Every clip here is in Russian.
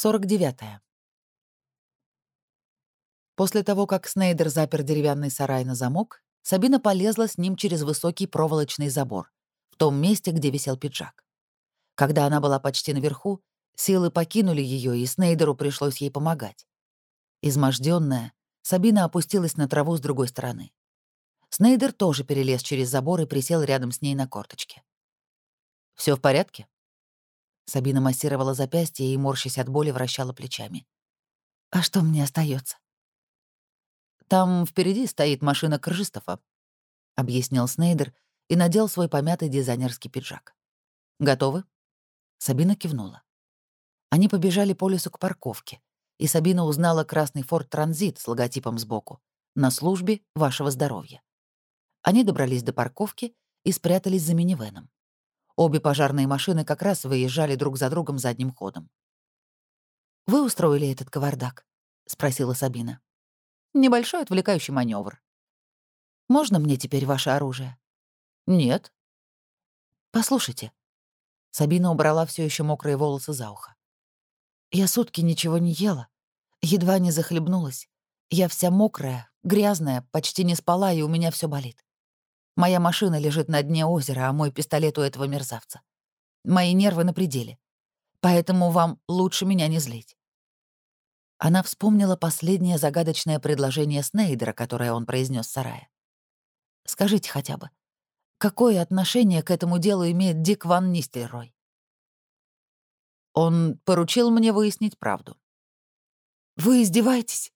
49. После того, как Снейдер запер деревянный сарай на замок, Сабина полезла с ним через высокий проволочный забор, в том месте, где висел пиджак. Когда она была почти наверху, силы покинули ее, и Снейдеру пришлось ей помогать. Изможденная, Сабина опустилась на траву с другой стороны. Снейдер тоже перелез через забор и присел рядом с ней на корточке. Все в порядке?» Сабина массировала запястье и, морщась от боли, вращала плечами. «А что мне остается? Там впереди стоит машина Кржистова», — объяснил Снейдер и надел свой помятый дизайнерский пиджак. «Готовы?» Сабина кивнула. Они побежали по лесу к парковке, и Сабина узнала красный форт Транзит с логотипом сбоку «На службе вашего здоровья». Они добрались до парковки и спрятались за минивеном. Обе пожарные машины как раз выезжали друг за другом задним ходом. «Вы устроили этот кавардак?» — спросила Сабина. Небольшой отвлекающий маневр. Можно мне теперь ваше оружие? Нет. Послушайте. Сабина убрала все еще мокрые волосы за ухо. Я сутки ничего не ела. Едва не захлебнулась. Я вся мокрая, грязная, почти не спала, и у меня все болит. Моя машина лежит на дне озера, а мой пистолет у этого мерзавца. Мои нервы на пределе. Поэтому вам лучше меня не злить. Она вспомнила последнее загадочное предложение Снейдера, которое он произнес в сарае. «Скажите хотя бы, какое отношение к этому делу имеет Дик Ван Нистельрой?» Он поручил мне выяснить правду. «Вы издеваетесь?»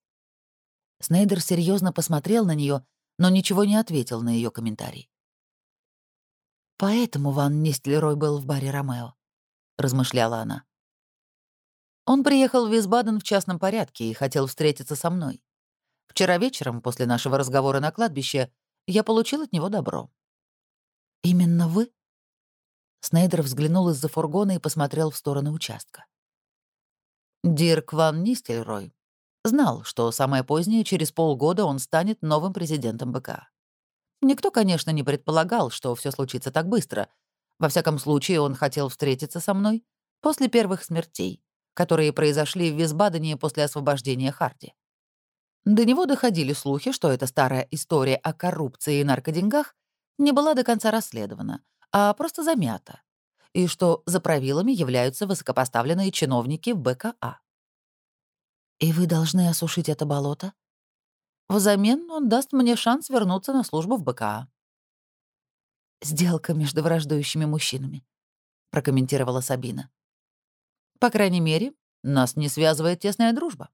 Снейдер серьезно посмотрел на нее, но ничего не ответил на ее комментарий. «Поэтому Ван Нистлерой был в баре «Ромео», — размышляла она. Он приехал в Висбаден в частном порядке и хотел встретиться со мной. Вчера вечером, после нашего разговора на кладбище, я получил от него добро. «Именно вы?» Снейдер взглянул из-за фургона и посмотрел в сторону участка. Дирк Ван Нистельрой знал, что самое позднее, через полгода, он станет новым президентом БК. Никто, конечно, не предполагал, что все случится так быстро. Во всяком случае, он хотел встретиться со мной после первых смертей, которые произошли в Висбадене после освобождения Харди. До него доходили слухи, что эта старая история о коррупции и наркоденьгах не была до конца расследована, а просто замята, и что за правилами являются высокопоставленные чиновники БКА. «И вы должны осушить это болото?» Взамен он даст мне шанс вернуться на службу в БКА. «Сделка между враждующими мужчинами», — прокомментировала Сабина. По крайней мере, нас не связывает тесная дружба.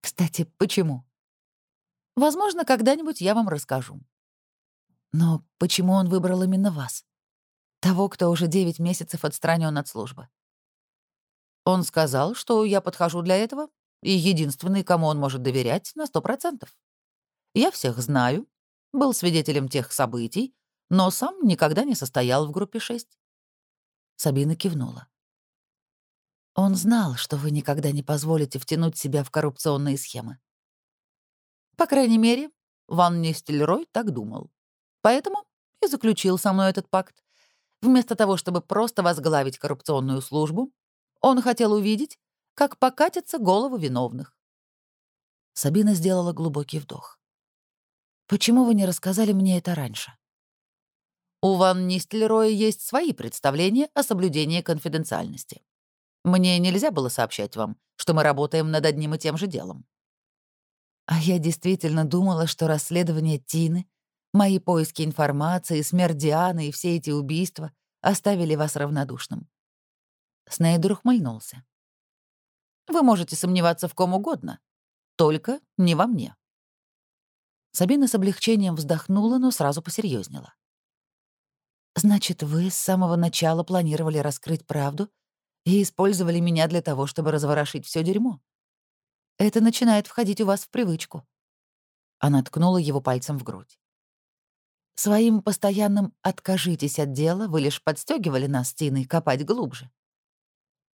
Кстати, почему? Возможно, когда-нибудь я вам расскажу. Но почему он выбрал именно вас? Того, кто уже 9 месяцев отстранен от службы. Он сказал, что я подхожу для этого, и единственный, кому он может доверять, на сто процентов. Я всех знаю, был свидетелем тех событий, но сам никогда не состоял в группе 6. Сабина кивнула. Он знал, что вы никогда не позволите втянуть себя в коррупционные схемы. По крайней мере, Ван Нистельрой так думал. Поэтому и заключил со мной этот пакт. Вместо того, чтобы просто возглавить коррупционную службу, он хотел увидеть, как покатятся головы виновных. Сабина сделала глубокий вдох. «Почему вы не рассказали мне это раньше?» У Ван Нистельроя есть свои представления о соблюдении конфиденциальности. Мне нельзя было сообщать вам, что мы работаем над одним и тем же делом. А я действительно думала, что расследование Тины, мои поиски информации, смерть Дианы и все эти убийства оставили вас равнодушным. Снейдер ухмыльнулся. Вы можете сомневаться в ком угодно, только не во мне. Сабина с облегчением вздохнула, но сразу посерьезнела. «Значит, вы с самого начала планировали раскрыть правду и использовали меня для того, чтобы разворошить все дерьмо. Это начинает входить у вас в привычку». Она ткнула его пальцем в грудь. Своим постоянным «откажитесь от дела» вы лишь подстегивали нас Тиной копать глубже.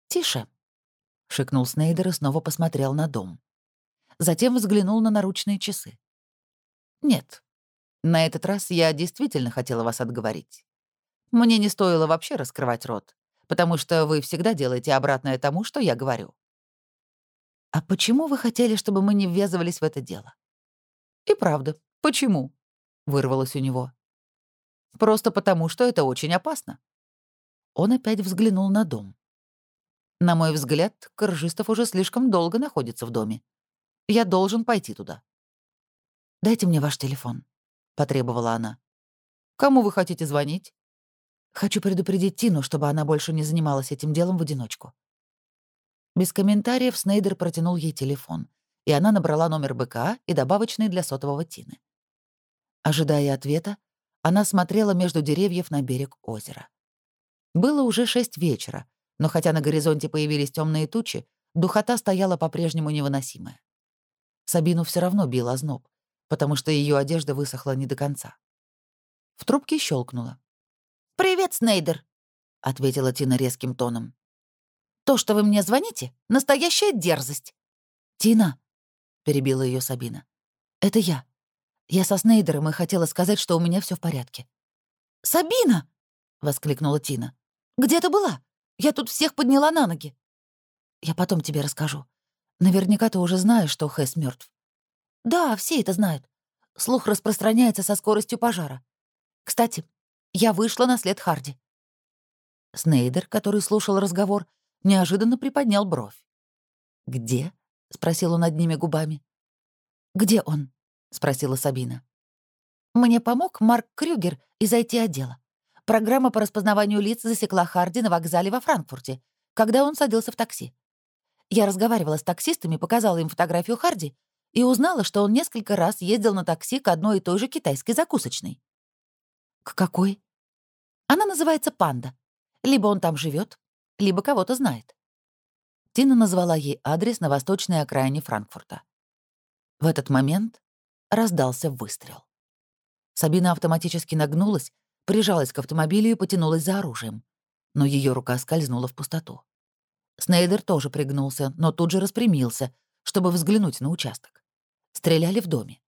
«Тише», — шикнул Снейдер и снова посмотрел на дом. Затем взглянул на наручные часы. «Нет, на этот раз я действительно хотела вас отговорить. Мне не стоило вообще раскрывать рот потому что вы всегда делаете обратное тому, что я говорю. «А почему вы хотели, чтобы мы не ввязывались в это дело?» «И правда, почему?» — вырвалось у него. «Просто потому, что это очень опасно». Он опять взглянул на дом. На мой взгляд, Коржистов уже слишком долго находится в доме. Я должен пойти туда. «Дайте мне ваш телефон», — потребовала она. «Кому вы хотите звонить?» «Хочу предупредить Тину, чтобы она больше не занималась этим делом в одиночку». Без комментариев Снейдер протянул ей телефон, и она набрала номер БК и добавочный для сотового Тины. Ожидая ответа, она смотрела между деревьев на берег озера. Было уже шесть вечера, но хотя на горизонте появились темные тучи, духота стояла по-прежнему невыносимая. Сабину все равно бил озноб, потому что ее одежда высохла не до конца. В трубке щелкнуло. «Привет, Снейдер», — ответила Тина резким тоном. То, что вы мне звоните, — настоящая дерзость». «Тина», — перебила ее Сабина, — «это я. Я со Снейдером и хотела сказать, что у меня все в порядке». «Сабина!» — воскликнула Тина. «Где ты была? Я тут всех подняла на ноги». «Я потом тебе расскажу. Наверняка ты уже знаешь, что Хэс мертв. «Да, все это знают. Слух распространяется со скоростью пожара. Кстати, я вышла на след Харди». Снейдер, который слушал разговор, неожиданно приподнял бровь. «Где?» — спросил он одними губами. «Где он?» — спросила Сабина. «Мне помог Марк Крюгер из IT-отдела. Программа по распознаванию лиц засекла Харди на вокзале во Франкфурте, когда он садился в такси. Я разговаривала с таксистами, показала им фотографию Харди и узнала, что он несколько раз ездил на такси к одной и той же китайской закусочной. «К какой?» «Она называется «Панда». Либо он там живет, либо кого-то знает. Тина назвала ей адрес на восточной окраине Франкфурта. В этот момент раздался выстрел. Сабина автоматически нагнулась, прижалась к автомобилю и потянулась за оружием, но ее рука скользнула в пустоту. Снейдер тоже пригнулся, но тут же распрямился, чтобы взглянуть на участок. Стреляли в доме.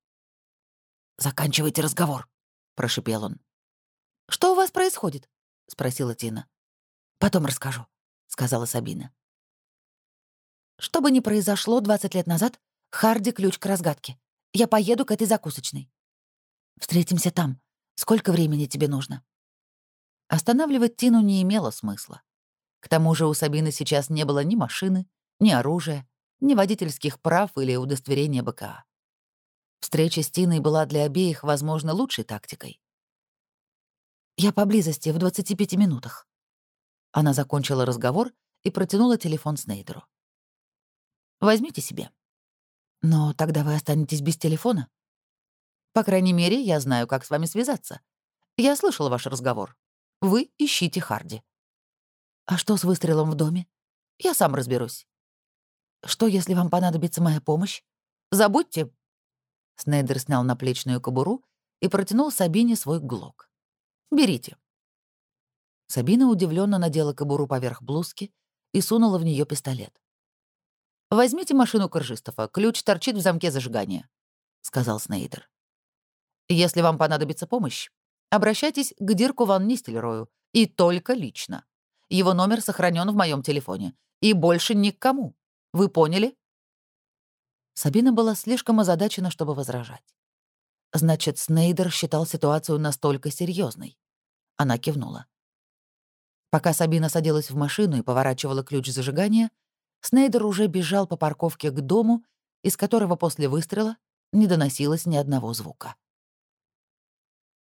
«Заканчивайте разговор», — прошипел он. «Что у вас происходит?» — спросила Тина. «Потом расскажу», — сказала Сабина. «Что бы ни произошло 20 лет назад, Харди — ключ к разгадке. Я поеду к этой закусочной. Встретимся там. Сколько времени тебе нужно?» Останавливать Тину не имело смысла. К тому же у Сабины сейчас не было ни машины, ни оружия, ни водительских прав или удостоверения БКА. Встреча с Тиной была для обеих, возможно, лучшей тактикой. «Я поблизости, в 25 минутах», она закончила разговор и протянула телефон Снейдеру. «Возьмите себе». «Но тогда вы останетесь без телефона?» «По крайней мере, я знаю, как с вами связаться. Я слышала ваш разговор. Вы ищите Харди». «А что с выстрелом в доме?» «Я сам разберусь». «Что, если вам понадобится моя помощь?» «Забудьте». Снейдер снял наплечную кобуру и протянул Сабине свой глок. «Берите. Сабина удивленно надела кобуру поверх блузки и сунула в нее пистолет. «Возьмите машину Коржистова, ключ торчит в замке зажигания», — сказал Снейдер. «Если вам понадобится помощь, обращайтесь к Дирку Ван Нистельрою, и только лично. Его номер сохранен в моем телефоне, и больше никому. Вы поняли?» Сабина была слишком озадачена, чтобы возражать. Значит, Снейдер считал ситуацию настолько серьезной. Она кивнула. Пока Сабина садилась в машину и поворачивала ключ зажигания, Снейдер уже бежал по парковке к дому, из которого после выстрела не доносилось ни одного звука.